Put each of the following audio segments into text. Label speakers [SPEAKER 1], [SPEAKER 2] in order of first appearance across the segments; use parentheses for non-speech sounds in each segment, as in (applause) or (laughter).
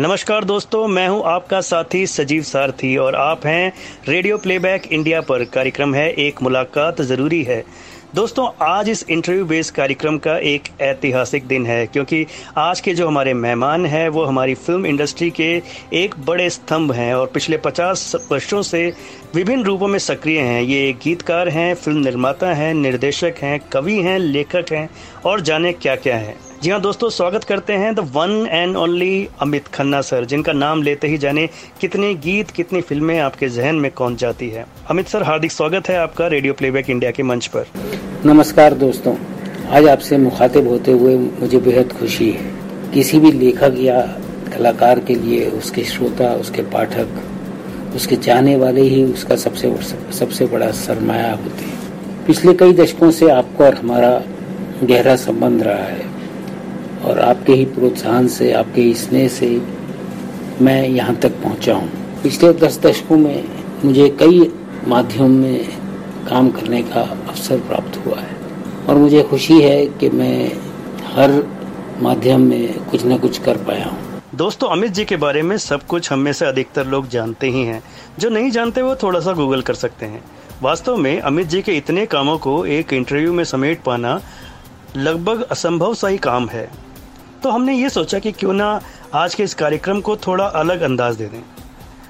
[SPEAKER 1] नमस्कार दोस्तों, मैं हूँ आपका साथी सजीव सारथी और आप हैं रेडियो प्लेबैक इंडिया पर। कार्यक्रम है, एक मुलाकात ज़रूरी है। दोस्तों, आज इस इंटरव्यू बेस्ड कार्यक्रम का एक ऐतिहासिक दिन है, क्योंकि आज के जो हमारे मेहमान हैं, वो हमारी फ़िल्म इंडस्ट्री के एक बड़े स्तंभ हैं और पिछले 50 वर्षों से विभिन्न रूपों में सक्रिय हैं। ये गीतकार हैं फ़िल्म निर्माता हैं, निर्देशक हैं, कवि हैं, लेखक हैं और जाने क्या क्या है। जी हाँ दोस्तों, स्वागत करते हैं the one and only Amit Khanna sir, जिनका नाम लेते ही जाने कितने गीत, कितनी फ़िल्में आपके जहन में कौन जाती है। अमित सर, हार्दिक स्वागत है आपका रेडियो प्लेबैक इंडिया के मंच पर।
[SPEAKER 2] नमस्कार दोस्तों, आज आपसे मुखातिब होते हुए मुझे बेहद खुशी है। किसी भी लेखक या कलाकार के लिए उसके श्रोता, उसके पाठक, उसके चाहने वाले ही उसका सबसे सबसे बड़ा सरमाया होते हैं। पिछले कई दशकों से आपको और हमारा गहरा संबंध रहा है। और आपके ही प्रोत्साहन से, आपके ही स्नेह से मैं यहाँ तक पहुँचा हूँ। पिछले दस दशकों में मुझे कई माध्यम में काम करने का अवसर प्राप्त हुआ है। और मुझे खुशी है कि मैं हर माध्यम में कुछ न कुछ कर पाया हूँ।
[SPEAKER 1] दोस्तों, अमित जी के बारे में सब कुछ हम में से अधिकतर लोग जानते ही हैं। जो नहीं जानते वो थोड़ा सा गूगल कर सकते हैं। वास्तव में अमित जी के इतने कामों को एक इंटरव्यू में समेट पाना लगभग असंभव सा ही काम है। तो हमने ये सोचा कि क्यों ना आज के इस कार्यक्रम को थोड़ा अलग अंदाज दे दें।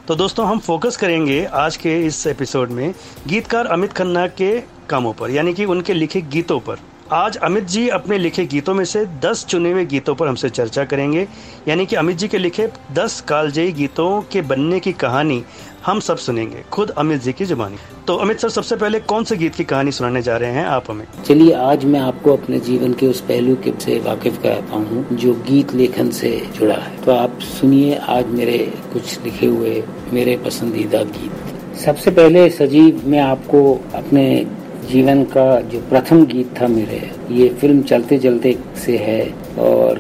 [SPEAKER 1] तो दोस्तों, हम फोकस करेंगे आज के इस एपिसोड में गीतकार अमित खन्ना के कामों पर, यानी कि उनके लिखे गीतों पर। आज अमित जी अपने लिखे गीतों में से 10 चुने हुए गीतों पर हमसे चर्चा करेंगे, यानी कि अमित जी के लिखे 10 कालजयी गीतों के बनने की कहानी हम सब सुनेंगे। खुद अमित जी की जुबानी। तो अमित सर, सबसे पहले कौन से गीत की कहानी सुनाने जा रहे हैं आप हमें?
[SPEAKER 2] चलिए, आज मैं आपको अपने जीवन के उस पहलू के से वाकिफ कराता हूँ, जो गीत लेखन से जुड़ा है। तो आप सुनिए आज मेरे कुछ लिखे हुए, मेरे पसंदीदा गीत। सबसे पहले सजीव, मैं आपको अपने जीवन का जो प्रथम गीत था मेरे, ये फ़िल्म चलते चलते से है, और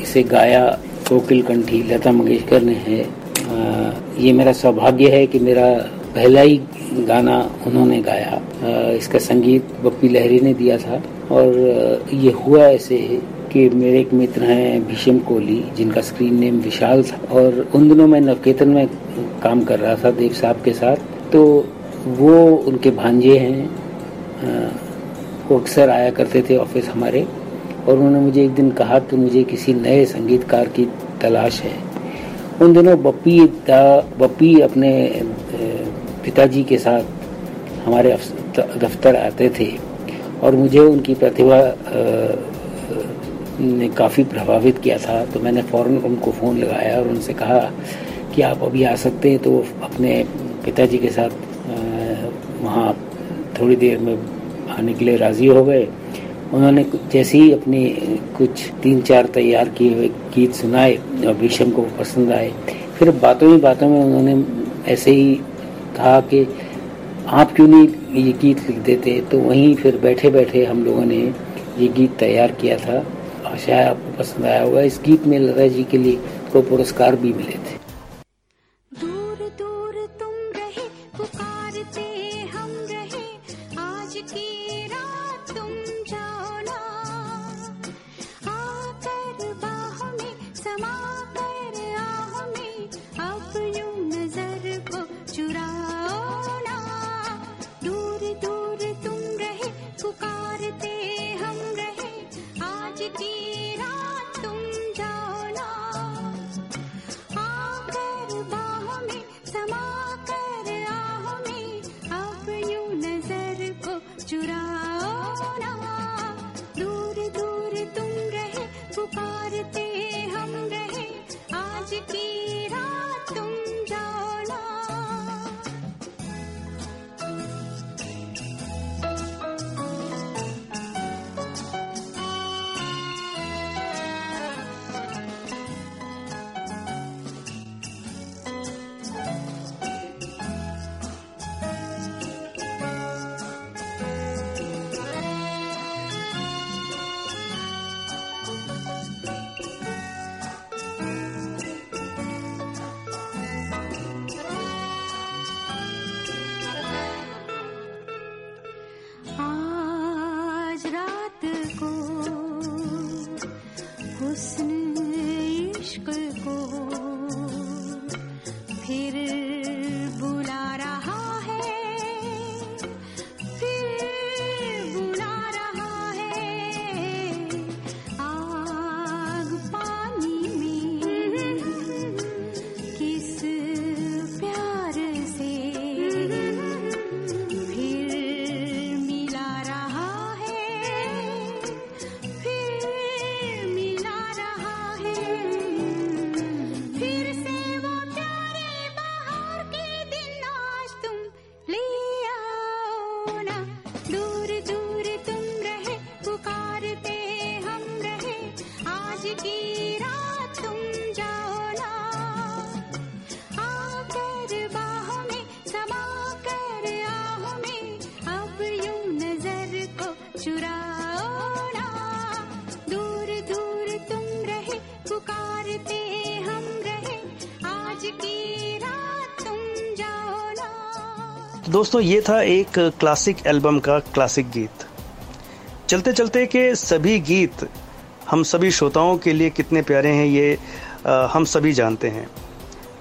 [SPEAKER 2] इसे गाया कोकिल कंठी, लता मंगेशकर ने है। ये मेरा सौभाग्य है कि मेरा पहला ही गाना उन्होंने गाया। इसका संगीत बप्पी लहरी ने दिया था। और ये हुआ ऐसे कि मेरे एक मित्र हैं भीषम कोहली, जिनका स्क्रीन नेम विशाल था। और उन दिनों मैं नवकेतन में काम कर रहा था देव साहब के साथ। तो वो उनके भांजे हैं वो अक्सर आया करते थे ऑफ़िस हमारे। और उन्होंने मुझे एक दिन कहा कि मुझे किसी नए संगीतकार की तलाश है। उन दिनों बप्पी बप्पी अपने पिताजी के साथ हमारे दफ्तर आते थे और मुझे उनकी प्रतिभा ने काफ़ी प्रभावित किया था। तो मैंने फ़ौरन उनको फ़ोन लगाया और उनसे कहा कि आप अभी आ सकते हैं तो अपने पिताजी के साथ वहाँ थोड़ी देर में आने के लिए राज़ी हो गए। उन्होंने जैसे ही अपने, कुछ तीन चार तैयार किए हुए गीत सुनाए और भीषम को पसंद आए, फिर बातों ही बातों में उन्होंने ऐसे ही कहा कि, आप क्यों नहीं ये गीत लिख देते? तो वहीं फिर बैठे बैठे हम लोगों ने ये गीत तैयार किया था। और शायद आपको पसंद आया होगा। इस गीत में लता जी के लिए को पुरस्कार भी मिले थे।
[SPEAKER 1] दोस्तों, ये था एक क्लासिक एल्बम का क्लासिक गीत। चलते चलते के सभी गीत हम सभी श्रोताओं के लिए कितने प्यारे हैं, ये हम सभी जानते हैं।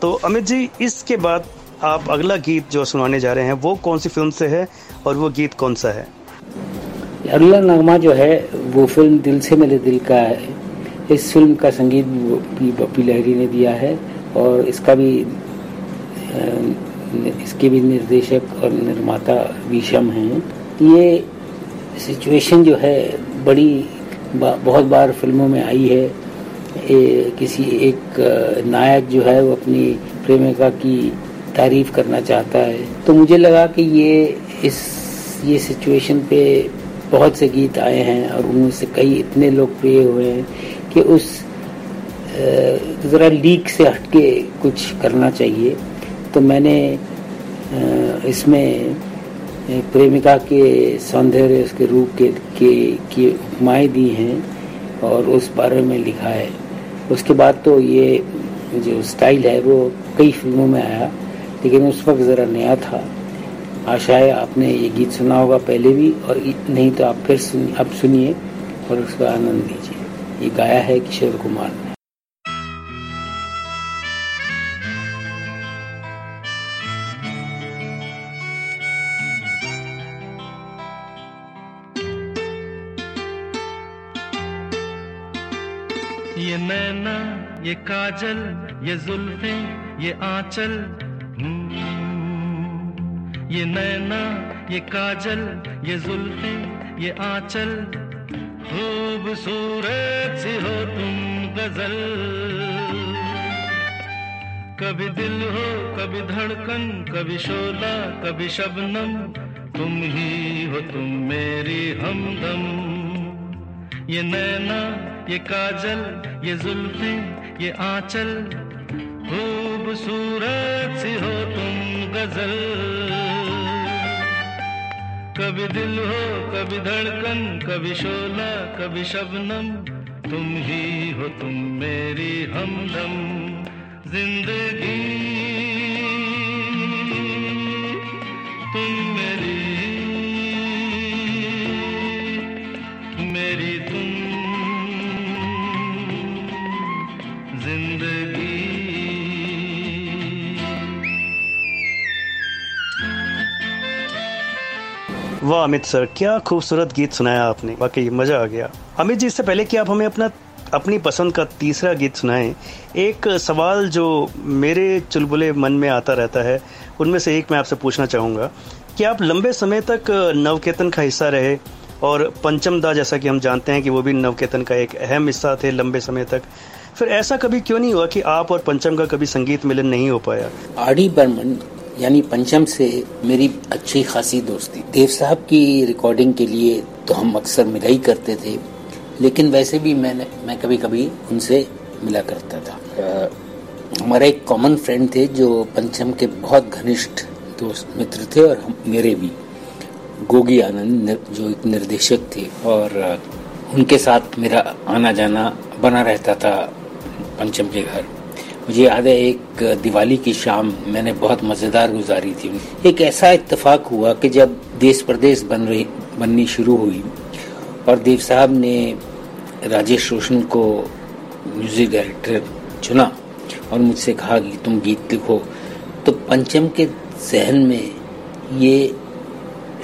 [SPEAKER 1] तो अमित जी, इसके बाद आप अगला गीत जो सुनाने जा रहे हैं, वो कौन सी फ़िल्म से है और वो गीत कौन सा है?
[SPEAKER 2] अगला नगमा जो है, वो फ़िल्म दिल से मेरे दिल का है। इस फ़िल्म का संगीत बप्पी लहरी ने दिया है और इसका भी इसके भी निर्देशक और निर्माता विषम हैं। ये सिचुएशन जो है बड़ी बा, बहुत बार फ़िल्मों में आई है। ए, किसी एक नायक जो है वो अपनी प्रेमिका की तारीफ़ करना चाहता है। तो मुझे लगा कि ये इस ये सिचुएशन पे बहुत से गीत आए हैं और उनमें से कई इतने लोकप्रिय हुए हैं कि उस ज़रा लीक से हटके कुछ करना चाहिए। तो मैंने इसमें प्रेमिका के सौंदर्य, उसके रूप के के, की उपमाएँ दी हैं और उस बारे में लिखा है। उसके बाद तो ये जो स्टाइल है, वो कई फ़िल्मों में आया, लेकिन उस वक्त ज़रा नया था। आशा है आपने ये गीत सुना होगा पहले भी, और नहीं तो आप फिर सुन अब सुनिए और उसका आनंद लीजिए। ये गाया है किशोर कुमार ने।
[SPEAKER 3] ये काजल ये जुल्फे ये आंचल हम्म, ये नैना ये काजल ये जुल्फे ये आंचल। खूबसूरत सी हो तुम गज़ल। कभी दिल हो कभी धड़कन कभी शोला कभी शबनम तुम ही हो तुम मेरी हमदम। ये नैना ये काजल ये जुल्फे ये आंचल खूबसूरत सी हो तुम गज़ल। कभी दिल हो, कभी धड़कन, कभी शोला, कभी शबनम, तुम ही हो तुम मेरी हमदम। ज़िंदगी
[SPEAKER 1] वाह, अमित सर, क्या खूबसूरत गीत सुनाया आपने। वाकई, मज़ा आ गया। अमित जी, इससे पहले कि आप हमें अपना, अपनी पसंद का तीसरा गीत सुनाएँ, एक सवाल जो मेरे चुलबुले मन में आता रहता है, उनमें से एक मैं आपसे पूछना चाहूँगा। कि आप लंबे समय तक नवकेतन का हिस्सा रहे? और पंचम दा जैसा कि हम जानते हैं कि वो भी नवकेतन का एक अहम हिस्सा थे लंबे समय तक। फिर ऐसा कभी क्यों नहीं हुआ कि आप और पंचम का कभी संगीत मिलन नहीं हो पाया?
[SPEAKER 2] आर डी बर्मन यानी पंचम से मेरी अच्छी खासी दोस्ती। देव साहब की रिकॉर्डिंग के लिए तो हम अक्सर मिला ही करते थे लेकिन वैसे भी मैंने मैं कभी कभी उनसे मिला करता था। हमारा एक कॉमन फ्रेंड थे जो पंचम के बहुत घनिष्ठ दोस्त मित्र थे और हम मेरे भी। गोगी आनंद जो एक निर्देशक थे और उनके साथ मेरा आना जाना बना रहता था पंचम के घर। मुझे याद है, एक दिवाली की शाम मैंने बहुत मज़ेदार गुजारी थी। एक ऐसा इत्तेफाक हुआ कि जब देश प्रदेश बन रही, बननी शुरू हुई और देव साहब ने राजेश रोशन को म्यूज़िक डायरेक्टर चुना और मुझसे कहा कि तुम गीत लिखो तो पंचम के जहन में ये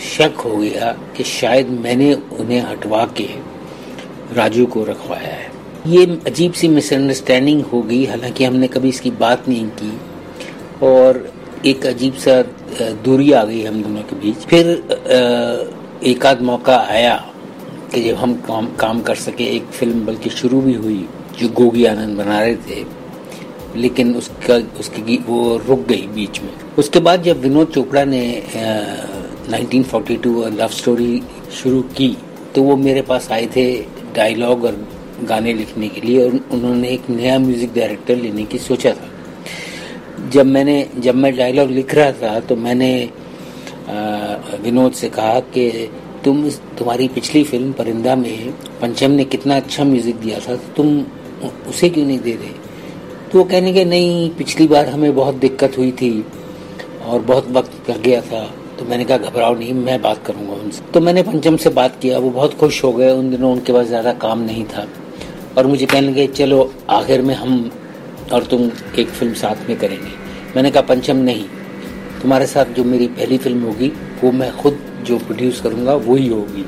[SPEAKER 2] शक हो गया कि शायद मैंने उन्हें हटवा के राजू को रखवाया है। ये अजीब सी मिसअंडरस्टैंडिंग हो गई। हालाँकि हमने कभी इसकी बात नहीं की और एक अजीब सा दूरी आ गई हम दोनों के बीच। फिर एक आध मौका आया कि जब हम काम काम कर सके। एक फ़िल्म बल्कि शुरू भी हुई जो गोगी आनंद बना रहे थे लेकिन उसका उसकी वो रुक गई बीच में। उसके बाद जब विनोद चोपड़ा ने आ, 1942 लव स्टोरी शुरू की तो वो मेरे पास आए थे डायलॉग और गाने लिखने के लिए और उन्होंने एक नया म्यूज़िक डायरेक्टर लेने की सोचा था। जब मैंने, जब मैं डायलॉग लिख रहा था तो मैंने विनोद से कहा कि तुम तुम्हारी पिछली फ़िल्म परिंदा में पंचम ने कितना अच्छा म्यूज़िक दिया था तो तुम उसे क्यों नहीं दे रहे? तो वो कहने के, नहीं, पिछली बार हमें बहुत दिक्कत हुई थी और बहुत वक्त लग गया था। तो मैंने कहा, घबराओ नहीं, मैं बात करूँगा उनसे। तो मैंने पंचम से बात किया, वो बहुत खुश हो गए। उन दिनों उनके पास ज़्यादा काम नहीं था। और मुझे कहने लगे, चलो, आखिर में हम और तुम एक फ़िल्म साथ में करेंगे। मैंने कहा, पंचम नहीं, तुम्हारे साथ जो मेरी पहली फ़िल्म होगी, वो मैं खुद जो प्रोड्यूस करूँगा, वही होगी।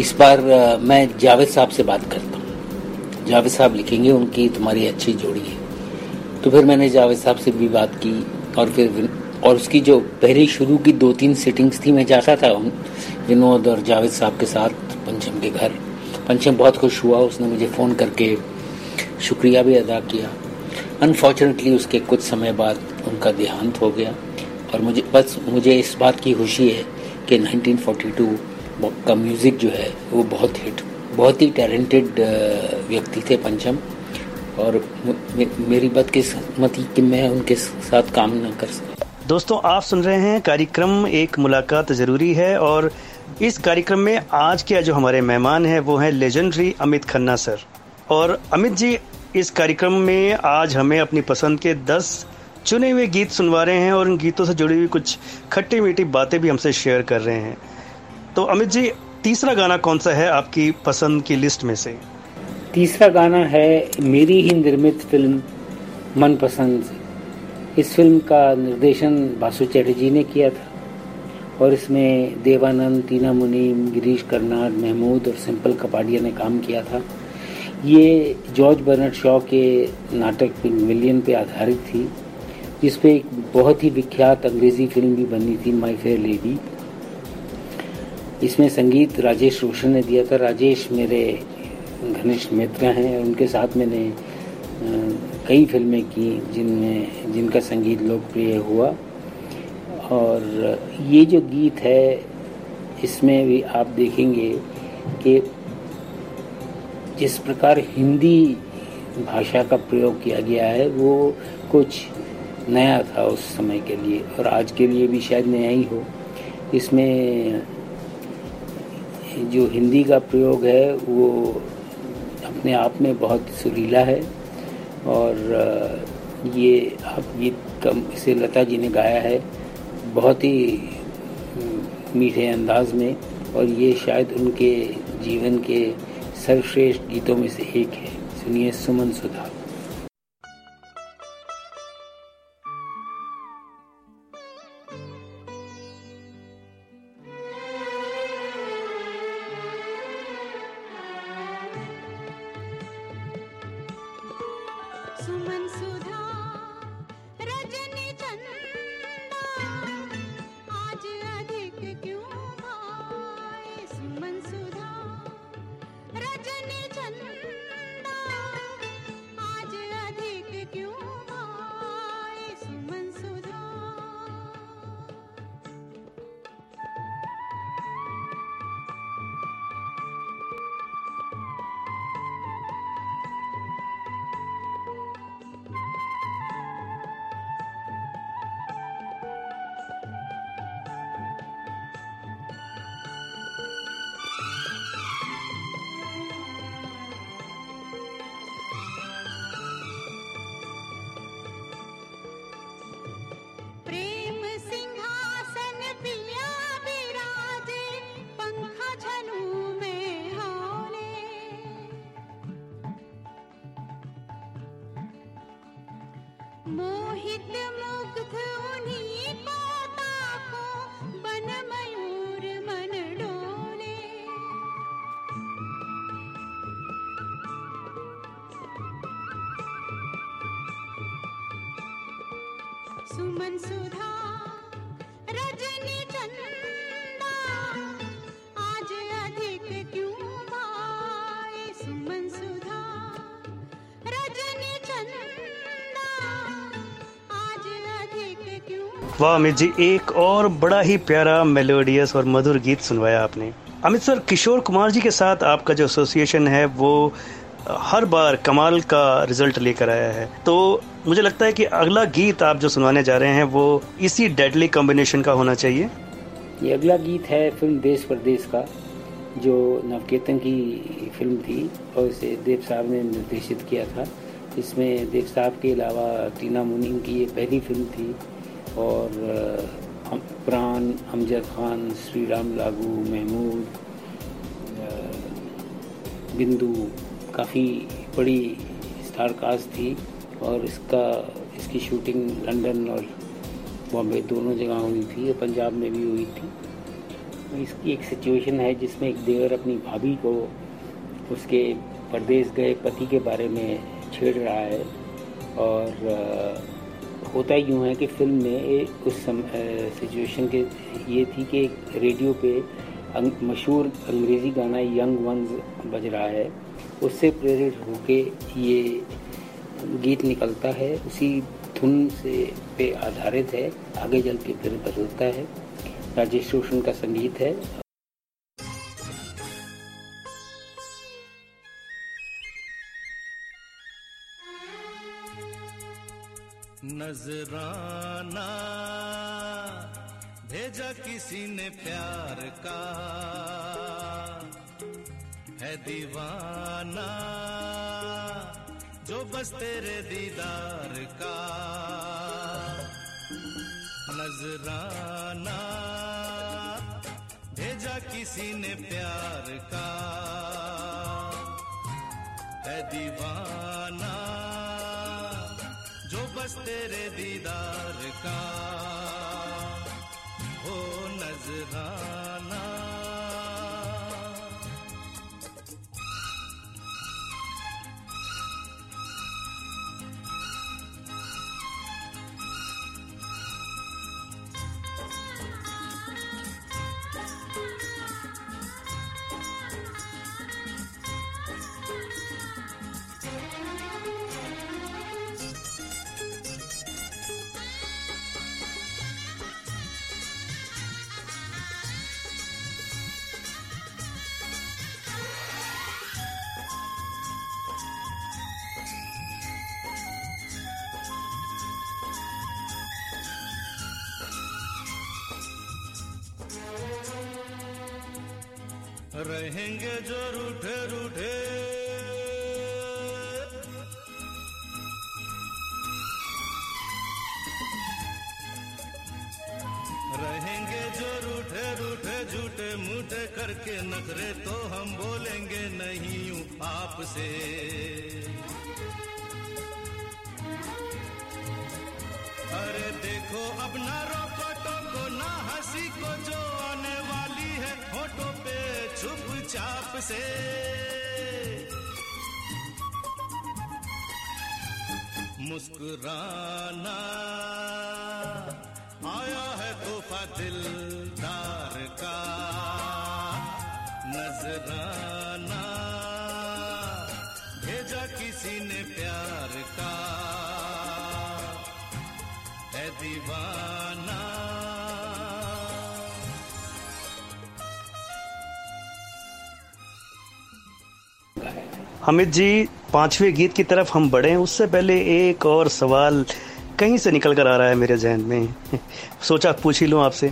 [SPEAKER 2] इस बार मैं जावेद साहब से बात करता हूँ। जावेद साहब लिखेंगे, उनकी तुम्हारी अच्छी जोड़ी है। तो फिर मैंने जावेद साहब से भी बात की और फिर और उसकी जो पहली शुरू की दो तीन सिटिंग्स थी, मैं जाता था विनोद और जावेद साहब के साथ पंचम के घर। पंचम बहुत खुश हुआ, उसने मुझे फ़ोन करके शुक्रिया भी अदा किया। अनफॉर्चुनेटली उसके कुछ समय बाद उनका देहांत हो गया और मुझे, बस मुझे इस बात की खुशी है कि 1942 का म्यूज़िक जो है, वो बहुत हिट बहुत ही टैलेंटेड व्यक्ति थे पंचम और मेरी बात बदकिस्मती कि मैं उनके साथ काम न कर सका।
[SPEAKER 1] दोस्तों, आप सुन रहे हैं कार्यक्रम, एक मुलाकात ज़रूरी है और इस कार्यक्रम में आज के जो हमारे मेहमान हैं, वो हैं लेजेंडरी अमित खन्ना सर। और अमित जी, इस कार्यक्रम में आज हमें अपनी पसंद के 10 चुने हुए गीत सुनवा रहे हैं और उन गीतों से जुड़ी हुई कुछ खट्टी मीठी बातें भी हमसे शेयर कर रहे हैं। तो अमित जी, तीसरा गाना कौन सा है आपकी पसंद की लिस्ट में से?
[SPEAKER 2] तीसरा गाना है मेरी ही निर्मित फ़िल्म, मनपसंद। इस फ़िल्म का निर्देशन बासु चैटर्जी ने किया था। और इसमें देवानंद, टीना मुनीम गिरीश कर्नाड, महमूद और सिंपल कपाडिया ने काम किया था। ये जॉर्ज बर्नर्ड शॉ के नाटक मिलियन पे आधारित थी जिस पे एक बहुत ही विख्यात अंग्रेज़ी फ़िल्म भी बनी थी माई फेयर लेडी। इसमें संगीत राजेश रोशन ने दिया था। राजेश मेरे घनिष्ठ मित्र हैं और उनके साथ मैंने कई फ़िल्में की जिनमें, जिनका संगीत लोकप्रिय हुआ। और ये जो गीत है, इसमें भी आप देखेंगे कि जिस प्रकार हिंदी भाषा का प्रयोग किया गया है, वो कुछ नया था उस समय के लिए और आज के लिए भी शायद नया ही हो। इसमें जो हिंदी का प्रयोग है, वो अपने आप में बहुत सुरीला है और ये आप गीत कम इसे लता जी ने गाया है। बहुत ही मीठे अंदाज में और ये शायद उनके जीवन के सर्वश्रेष्ठ गीतों में से एक है। सुनिए सुमन सुधा।
[SPEAKER 1] वाह, अमित जी, एक और बड़ा ही प्यारा मेलोडियस और मधुर गीत सुनवाया आपने। अमित सर, किशोर कुमार जी के साथ आपका जो एसोसिएशन है, वो हर बार कमाल का रिज़ल्ट लेकर आया है। तो मुझे लगता है कि अगला गीत आप जो सुनाने जा रहे हैं, वो इसी डेडली कॉम्बिनेशन का होना चाहिए।
[SPEAKER 2] ये अगला गीत है फ़िल्म देश परदेश का, जो नवकेतन की फ़िल्म थी, और इसे देव साहब ने निर्देशित किया था। इसमें देव साहब के अलावा टीना मुनीम की ये पहली फ़िल्म थी और प्राण, अमजद खान श्री राम लागू, महमूद बिंदु, काफ़ी बड़ी स्टार कास्ट थी और इसका, इसकी शूटिंग लंदन और बॉम्बे दोनों जगह हुई थी पंजाब में भी हुई थी। इसकी एक सिचुएशन है जिसमें एक देवर अपनी भाभी को उसके परदेश गए पति के बारे में छेड़ रहा है और होता यूँ है कि फ़िल्म में उस सिचुएशन के, ये थी कि रेडियो पे मशहूर अंग्रेज़ी गाना यंग वंस बज रहा है। उससे प्रेरित होके ये गीत निकलता है। उसी धुन से, पे आधारित है। आगे चल के फिर बदलता है। राजेश रोशन का संगीत है।
[SPEAKER 3] नजराना, भेजा किसी ने प्यार का। है दीवाना, जो बस तेरे दीदार का। नजराना, भेजा किसी ने प्यार का। है दीवाना बस तेरे दीदार का हो नजराना। रहेंगे जो रूठे रूठे रहेंगे जो रूठे रूठे झूठे मूठे करके नखरे तो हम बोलेंगे नहीं आपसे। अरे देखो अब ना से। मुस्कुराना आया है तोहफा दिलदार
[SPEAKER 1] हमिद जी, पाँचवें गीत की तरफ़ हम बढ़े उससे पहले एक और सवाल कहीं से निकल कर आ रहा है मेरे जहन में। (laughs) सोचा पूछ ही लूँ आपसे।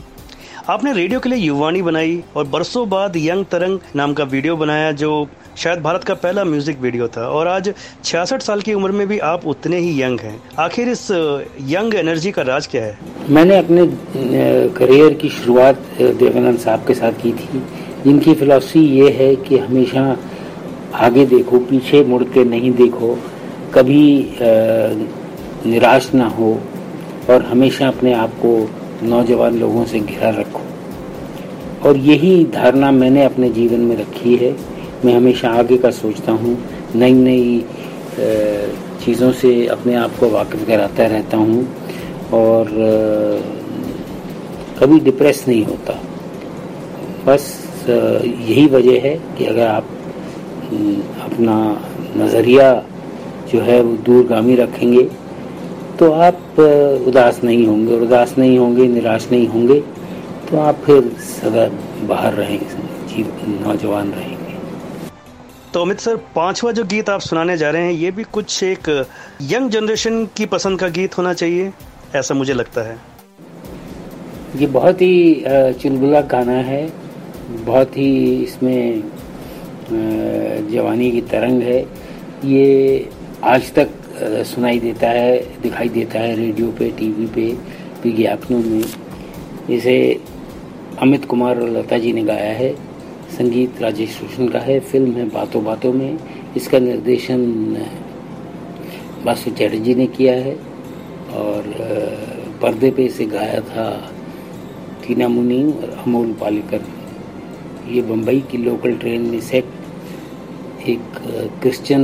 [SPEAKER 1] आपने रेडियो के लिए युवानी बनाई और बरसों बाद यंग तरंग नाम का वीडियो बनाया जो शायद भारत का पहला म्यूज़िक वीडियो था। और आज छियासठ साल की उम्र में भी आप उतने ही यंग हैं। आखिर इस यंग एनर्जी का राज क्या है?
[SPEAKER 2] मैंने अपने करियर की शुरुआत देवानंद साहब के साथ की थी। जिनकी फिलॉसफी ये है कि हमेशा आगे देखो, पीछे मुड़ के नहीं देखो, कभी निराश ना हो और हमेशा अपने आप को नौजवान लोगों से घिरा रखो। और यही धारणा मैंने अपने जीवन में रखी है। मैं हमेशा आगे का सोचता हूँ नई नई चीज़ों से अपने आप को वाकिफ कराता रहता हूँ और कभी डिप्रेस नहीं होता। बस यही वजह है कि अगर आप अपना नज़रिया जो है वो दूरगामी रखेंगे। तो आप उदास नहीं होंगे। और उदास नहीं होंगे निराश नहीं होंगे। तो आप फिर सदा बाहर रहेंगे नौजवान रहेंगे।
[SPEAKER 1] तो अमित सर पांचवा जो गीत आप सुनाने जा रहे हैं ये भी कुछ एक यंग जनरेशन की पसंद का गीत होना चाहिए ऐसा मुझे लगता है।
[SPEAKER 2] ये बहुत ही चुलबुला गाना है। बहुत ही इसमें जवानी की तरंग है। ये आज तक सुनाई देता है, दिखाई देता है रेडियो पे, टीवी पे, विज्ञापनों में। इसे अमित कुमार और लता जी ने गाया है। संगीत राजेश रोशन का है। फ़िल्म है बातों बातों में। इसका निर्देशन बासु चैटर्जी ने किया है। और पर्दे पे इसे गाया था टीना मुनी और अमोल पालेकर। ये बम्बई की लोकल ट्रेन में सेट एक क्रिश्चियन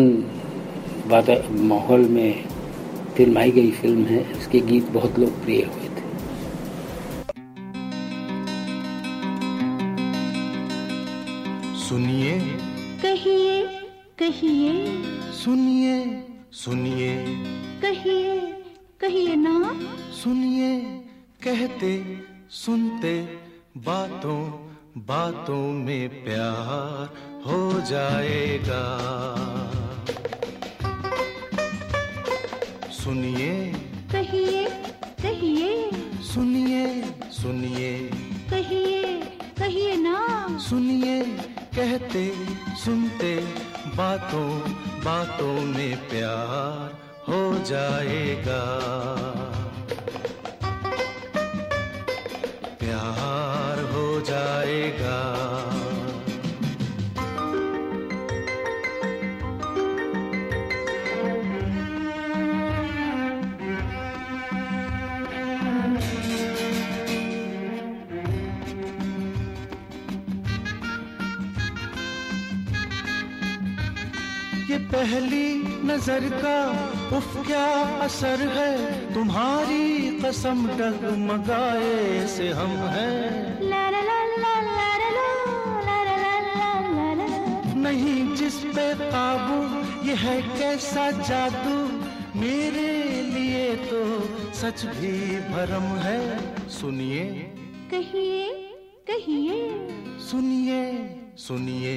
[SPEAKER 2] माहौल में फिल्माई गई फ़िल्म है उसके गीत बहुत लोकप्रिय हुए थे।
[SPEAKER 3] सुनिए।
[SPEAKER 4] कहिए कहिए।
[SPEAKER 3] सुनिए सुनिए।
[SPEAKER 4] कहिए कहिए ना।
[SPEAKER 3] सुनिए कहते सुनते बातों बातों में प्यार। हो जाएगा। सुनिए।
[SPEAKER 4] कहिए कहिए।
[SPEAKER 3] सुनिए सुनिए।
[SPEAKER 4] कहिए कहिए ना।
[SPEAKER 3] सुनिए कहते सुनते बातों बातों में प्यार हो जाएगा। नज़र का उफ क्या असर है तुम्हारी कसम डगमगाए से हम हैं नहीं जिस पे काबू ये है कैसा जादू मेरे लिए तो सच भी भरम है सुनिए
[SPEAKER 4] कहिए कहिए
[SPEAKER 3] सुनिए सुनिए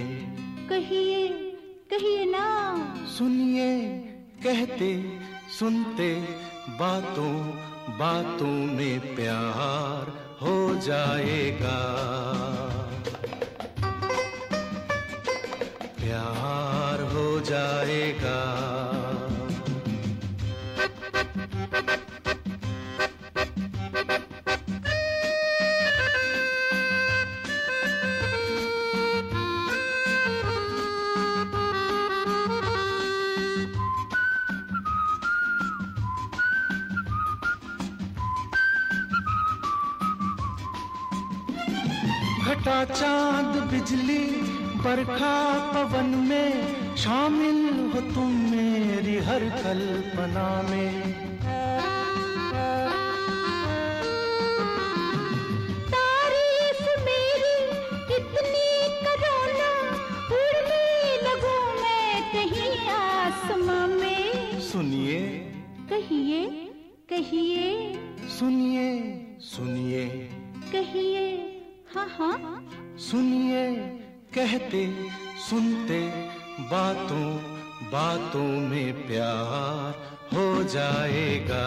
[SPEAKER 4] कहिए कहिए ना।
[SPEAKER 3] सुनिए कहते सुनते बातों बातों में प्यार हो जाएगा। प्यार हो जाएगा। घटा चाँद बिजली बरखा पवन में शामिल हो तुम मेरी हर कल्पना में। कहते, सुनते बातों बातों में प्यार हो जाएगा।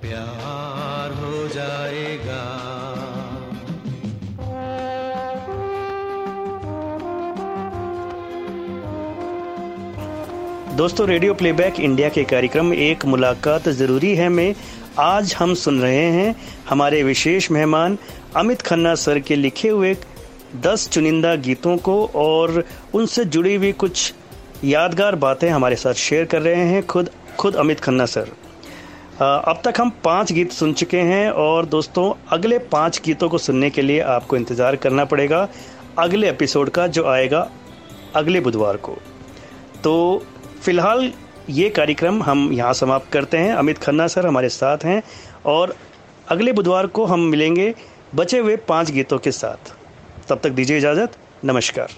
[SPEAKER 3] प्यार हो जाएगा।
[SPEAKER 1] दोस्तों, रेडियो प्लेबैक इंडिया के कार्यक्रम एक मुलाकात ज़रूरी है में आज हम सुन रहे हैं हमारे विशेष मेहमान अमित खन्ना सर के लिखे हुए दस चुनिंदा गीतों को और उनसे जुड़ी हुई कुछ यादगार बातें हमारे साथ शेयर कर रहे हैं खुद खुद अमित खन्ना सर। अब तक हम पाँच गीत सुन चुके हैं और दोस्तों, अगले पाँच गीतों को सुनने के लिए आपको इंतज़ार करना पड़ेगा अगले एपिसोड का जो आएगा अगले बुधवार को। तो फ़िलहाल ये कार्यक्रम हम यहाँ समाप्त करते हैं। अमित खन्ना सर हमारे साथ हैं और अगले बुधवार को हम मिलेंगे बचे हुए पाँच गीतों के साथ। तब तक दीजिए इजाज़त नमस्कार।